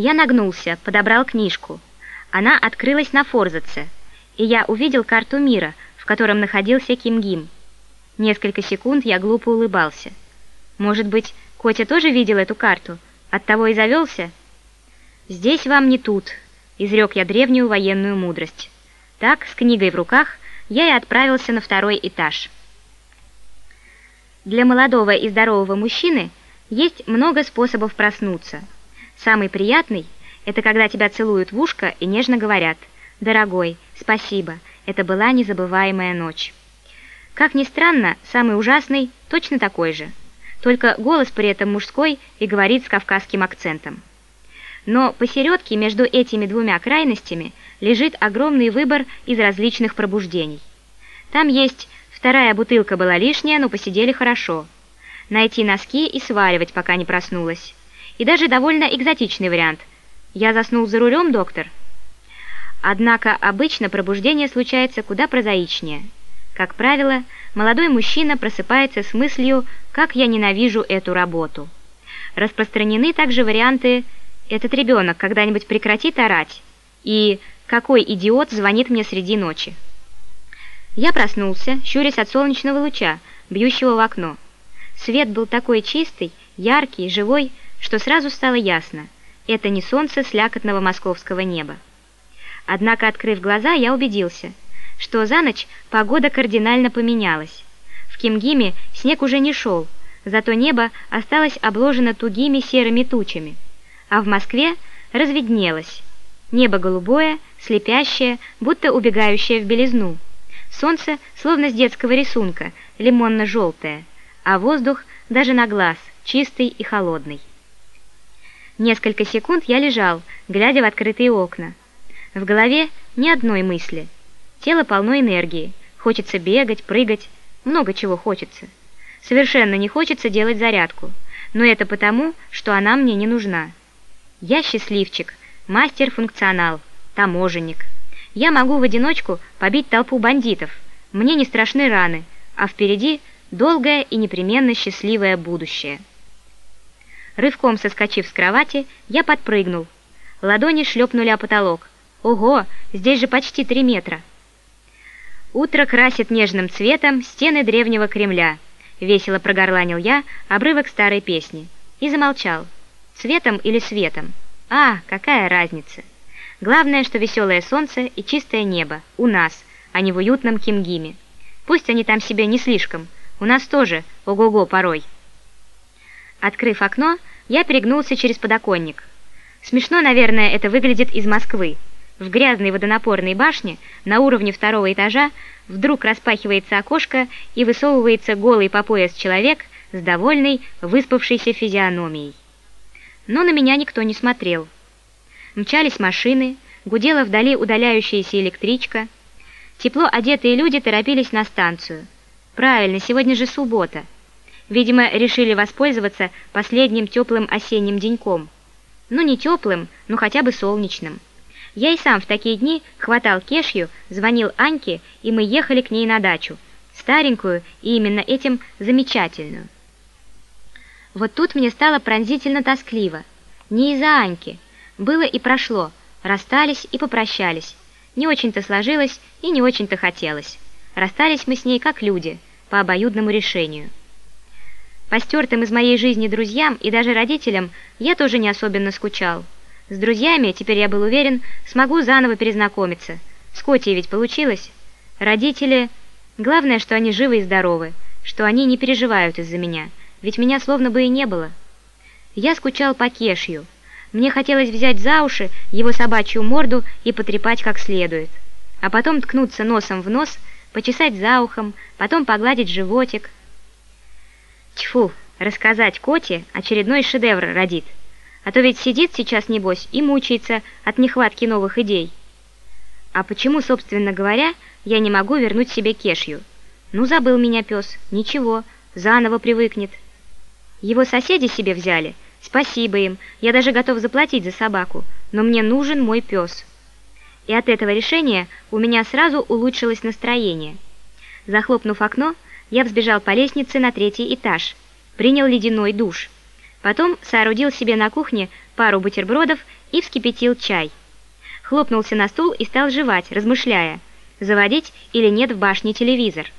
Я нагнулся, подобрал книжку. Она открылась на форзаце, и я увидел карту мира, в котором находился Кимгим. Несколько секунд я глупо улыбался. Может быть, Котя тоже видел эту карту, оттого и завелся? «Здесь вам не тут», — изрек я древнюю военную мудрость. Так, с книгой в руках, я и отправился на второй этаж. Для молодого и здорового мужчины есть много способов проснуться. Самый приятный – это когда тебя целуют в ушко и нежно говорят «Дорогой, спасибо, это была незабываемая ночь». Как ни странно, самый ужасный точно такой же. Только голос при этом мужской и говорит с кавказским акцентом. Но посередке между этими двумя крайностями лежит огромный выбор из различных пробуждений. Там есть вторая бутылка была лишняя, но посидели хорошо. Найти носки и сваливать, пока не проснулась. И даже довольно экзотичный вариант. Я заснул за рулем, доктор? Однако обычно пробуждение случается куда прозаичнее. Как правило, молодой мужчина просыпается с мыслью «как я ненавижу эту работу». Распространены также варианты «этот ребенок когда-нибудь прекратит орать» и «какой идиот звонит мне среди ночи». Я проснулся, щурясь от солнечного луча, бьющего в окно. Свет был такой чистый, яркий, живой, что сразу стало ясно – это не солнце слякотного московского неба. Однако, открыв глаза, я убедился, что за ночь погода кардинально поменялась. В Кимгиме снег уже не шел, зато небо осталось обложено тугими серыми тучами, а в Москве разведнелось. Небо голубое, слепящее, будто убегающее в белизну. Солнце, словно с детского рисунка, лимонно-желтое, а воздух даже на глаз, чистый и холодный. Несколько секунд я лежал, глядя в открытые окна. В голове ни одной мысли. Тело полно энергии. Хочется бегать, прыгать, много чего хочется. Совершенно не хочется делать зарядку, но это потому, что она мне не нужна. Я счастливчик, мастер-функционал, таможенник. Я могу в одиночку побить толпу бандитов. Мне не страшны раны, а впереди долгое и непременно счастливое будущее. Рывком соскочив с кровати, я подпрыгнул. Ладони шлепнули о потолок. Ого, здесь же почти три метра. Утро красит нежным цветом стены древнего Кремля. Весело прогорланил я обрывок старой песни. И замолчал. Цветом или светом? А, какая разница? Главное, что веселое солнце и чистое небо у нас, а не в уютном Кимгиме. Пусть они там себе не слишком. У нас тоже ого-го порой. Открыв окно, я перегнулся через подоконник. Смешно, наверное, это выглядит из Москвы. В грязной водонапорной башне на уровне второго этажа вдруг распахивается окошко и высовывается голый по пояс человек с довольной, выспавшейся физиономией. Но на меня никто не смотрел. Мчались машины, гудела вдали удаляющаяся электричка. Тепло одетые люди торопились на станцию. Правильно, сегодня же суббота. Видимо, решили воспользоваться последним теплым осенним деньком. Ну, не теплым, но хотя бы солнечным. Я и сам в такие дни хватал кешью, звонил Аньке, и мы ехали к ней на дачу. Старенькую и именно этим замечательную. Вот тут мне стало пронзительно тоскливо. Не из-за Аньки. Было и прошло. Расстались и попрощались. Не очень-то сложилось и не очень-то хотелось. Расстались мы с ней как люди, по обоюдному решению. По из моей жизни друзьям и даже родителям я тоже не особенно скучал. С друзьями, теперь я был уверен, смогу заново перезнакомиться. С Котей ведь получилось. Родители... Главное, что они живы и здоровы, что они не переживают из-за меня, ведь меня словно бы и не было. Я скучал по Кешью. Мне хотелось взять за уши его собачью морду и потрепать как следует. А потом ткнуться носом в нос, почесать за ухом, потом погладить животик, Тьфу, рассказать Коте очередной шедевр родит. А то ведь сидит сейчас, небось, и мучается от нехватки новых идей. А почему, собственно говоря, я не могу вернуть себе кешью? Ну, забыл меня пес, ничего, заново привыкнет. Его соседи себе взяли, спасибо им, я даже готов заплатить за собаку, но мне нужен мой пес. И от этого решения у меня сразу улучшилось настроение. Захлопнув окно, я взбежал по лестнице на третий этаж, принял ледяной душ. Потом соорудил себе на кухне пару бутербродов и вскипятил чай. Хлопнулся на стул и стал жевать, размышляя, заводить или нет в башне телевизор.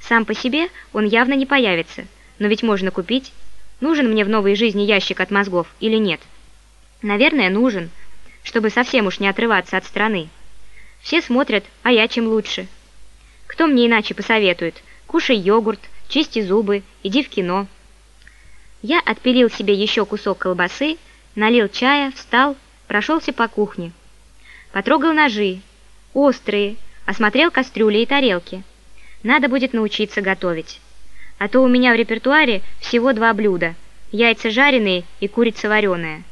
Сам по себе он явно не появится, но ведь можно купить. Нужен мне в новой жизни ящик от мозгов или нет? Наверное, нужен, чтобы совсем уж не отрываться от страны. Все смотрят, а я чем лучше. Кто мне иначе посоветует? Кушай йогурт, чисти зубы, иди в кино. Я отпилил себе еще кусок колбасы, налил чая, встал, прошелся по кухне. Потрогал ножи, острые, осмотрел кастрюли и тарелки. Надо будет научиться готовить. А то у меня в репертуаре всего два блюда – яйца жареные и курица вареная.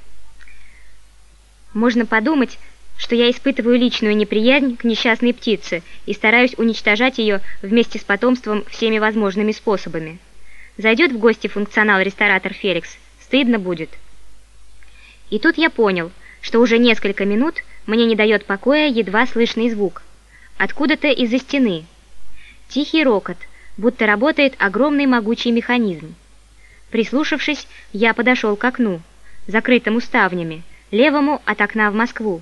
Можно подумать, что я испытываю личную неприязнь к несчастной птице и стараюсь уничтожать ее вместе с потомством всеми возможными способами. Зайдет в гости функционал-ресторатор Феликс, стыдно будет. И тут я понял, что уже несколько минут мне не дает покоя едва слышный звук. Откуда-то из-за стены. Тихий рокот, будто работает огромный могучий механизм. Прислушавшись, я подошел к окну, закрытому ставнями, левому от окна в Москву.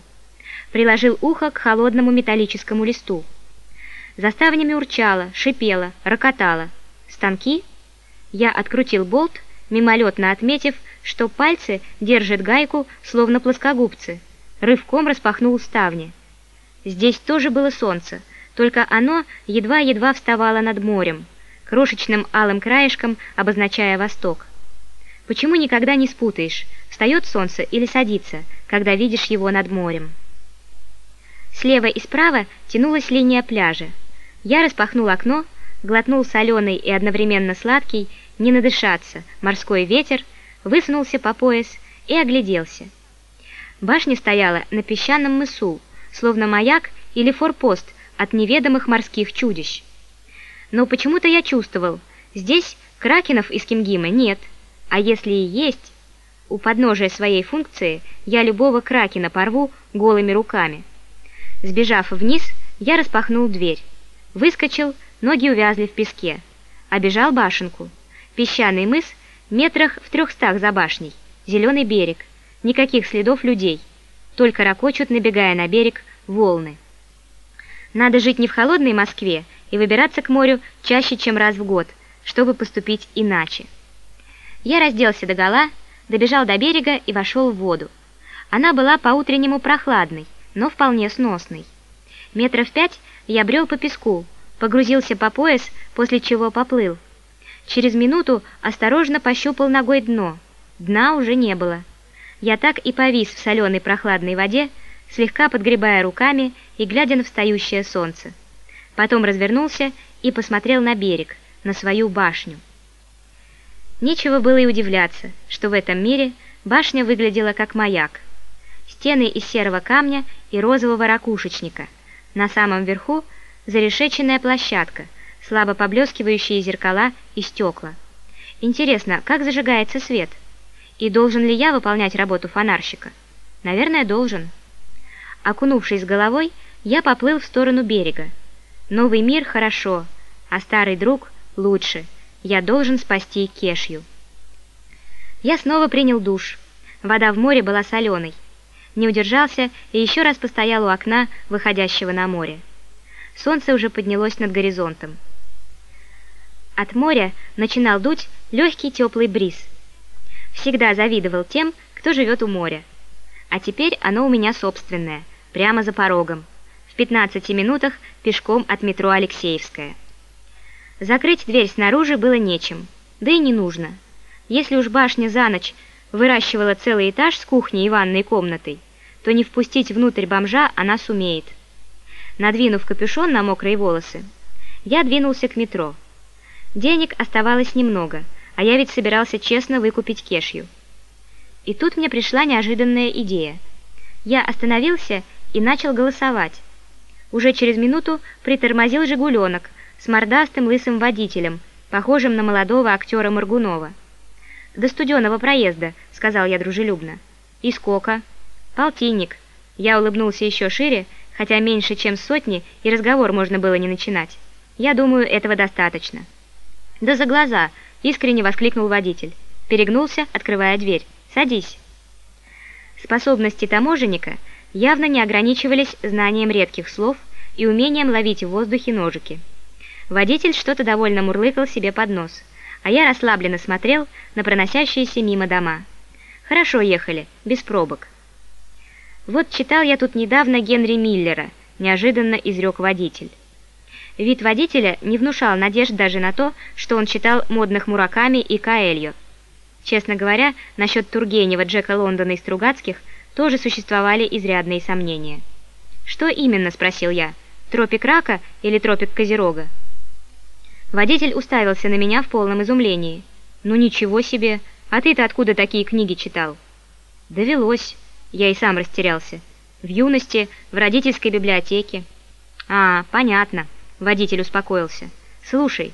Приложил ухо к холодному металлическому листу. За ставнями урчало, шипело, рокотало. Станки? Я открутил болт, мимолетно отметив, что пальцы держат гайку, словно плоскогубцы. Рывком распахнул ставни. Здесь тоже было солнце, только оно едва-едва вставало над морем, крошечным алым краешком обозначая восток. Почему никогда не спутаешь, встает солнце или садится, когда видишь его над морем? Слева и справа тянулась линия пляжа. Я распахнул окно, глотнул соленый и одновременно сладкий, не надышаться, морской ветер, высунулся по пояс и огляделся. Башня стояла на песчаном мысу, словно маяк или форпост от неведомых морских чудищ. Но почему-то я чувствовал, здесь кракенов из Кимгима нет, а если и есть, у подножия своей функции я любого кракена порву голыми руками. Сбежав вниз, я распахнул дверь. Выскочил, ноги увязли в песке. Обежал башенку. Песчаный мыс метрах в трехстах за башней. Зеленый берег. Никаких следов людей. Только ракочут, набегая на берег, волны. Надо жить не в холодной Москве и выбираться к морю чаще, чем раз в год, чтобы поступить иначе. Я разделся догола, добежал до берега и вошел в воду. Она была по-утреннему прохладной, но вполне сносной. Метров пять я брел по песку, погрузился по пояс, после чего поплыл. Через минуту осторожно пощупал ногой дно. Дна уже не было. Я так и повис в соленой прохладной воде, слегка подгребая руками и глядя на встающее солнце. Потом развернулся и посмотрел на берег, на свою башню. Нечего было и удивляться, что в этом мире башня выглядела как маяк. Стены из серого камня и розового ракушечника. На самом верху зарешеченная площадка, слабо поблескивающие зеркала и стекла. Интересно, как зажигается свет? И должен ли я выполнять работу фонарщика? Наверное, должен. Окунувшись головой, я поплыл в сторону берега. Новый мир хорошо, а старый друг лучше. Я должен спасти Кешью. Я снова принял душ. Вода в море была соленой. Не удержался и еще раз постоял у окна, выходящего на море. Солнце уже поднялось над горизонтом. От моря начинал дуть легкий теплый бриз. Всегда завидовал тем, кто живет у моря. А теперь оно у меня собственное, прямо за порогом, в 15 минутах пешком от метро Алексеевская. Закрыть дверь снаружи было нечем, да и не нужно. Если уж башня за ночь выращивала целый этаж с кухней и ванной комнатой, то не впустить внутрь бомжа она сумеет. Надвинув капюшон на мокрые волосы, я двинулся к метро. Денег оставалось немного, а я ведь собирался честно выкупить кешью. И тут мне пришла неожиданная идея. Я остановился и начал голосовать. Уже через минуту притормозил «Жигуленок» с мордастым лысым водителем, похожим на молодого актера Моргунова. «До студеного проезда», — сказал я дружелюбно. «И сколько?» «Полтинник». Я улыбнулся еще шире, хотя меньше, чем сотни, и разговор можно было не начинать. Я думаю, этого достаточно. «Да за глаза!» — искренне воскликнул водитель. Перегнулся, открывая дверь. «Садись». Способности таможенника явно не ограничивались знанием редких слов и умением ловить в воздухе ножики. Водитель что-то довольно мурлыкал себе под нос, а я расслабленно смотрел на проносящиеся мимо дома. Хорошо ехали, без пробок. Вот читал я тут недавно Генри Миллера, неожиданно изрек водитель. Вид водителя не внушал надежд даже на то, что он читал модных Мураками и Каэльо. Честно говоря, насчет Тургенева, Джека Лондона и Стругацких тоже существовали изрядные сомнения. «Что именно?» – спросил я. «Тропик рака или тропик козерога?» Водитель уставился на меня в полном изумлении. «Ну ничего себе! А ты-то откуда такие книги читал?» «Довелось». Я и сам растерялся. «В юности, в родительской библиотеке». «А, понятно». Водитель успокоился. «Слушай,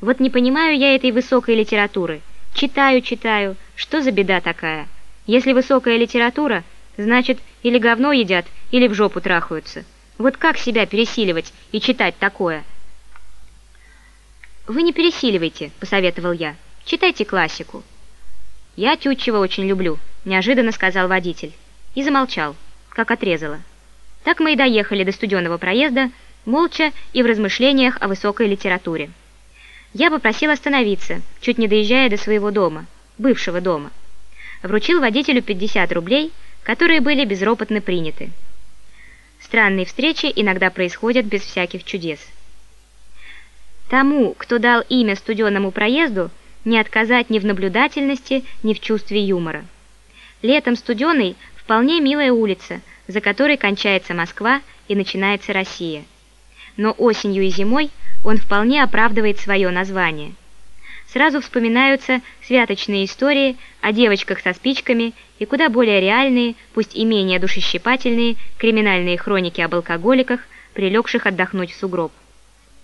вот не понимаю я этой высокой литературы. Читаю, читаю. Что за беда такая? Если высокая литература, значит, или говно едят, или в жопу трахаются. Вот как себя пересиливать и читать такое?» «Вы не пересиливайте», — посоветовал я. «Читайте классику». «Я Тютчева очень люблю», — неожиданно сказал водитель. И замолчал, как отрезало. Так мы и доехали до студенного проезда, молча и в размышлениях о высокой литературе. Я попросил остановиться, чуть не доезжая до своего дома, бывшего дома. Вручил водителю 50 рублей, которые были безропотно приняты. Странные встречи иногда происходят без всяких чудес. Тому, кто дал имя студенному проезду, не отказать ни в наблюдательности, ни в чувстве юмора. Летом студеный вполне милая улица, за которой кончается Москва и начинается Россия. Но осенью и зимой он вполне оправдывает свое название. Сразу вспоминаются святочные истории о девочках со спичками и куда более реальные, пусть и менее душещипательные, криминальные хроники об алкоголиках, прилегших отдохнуть в сугроб.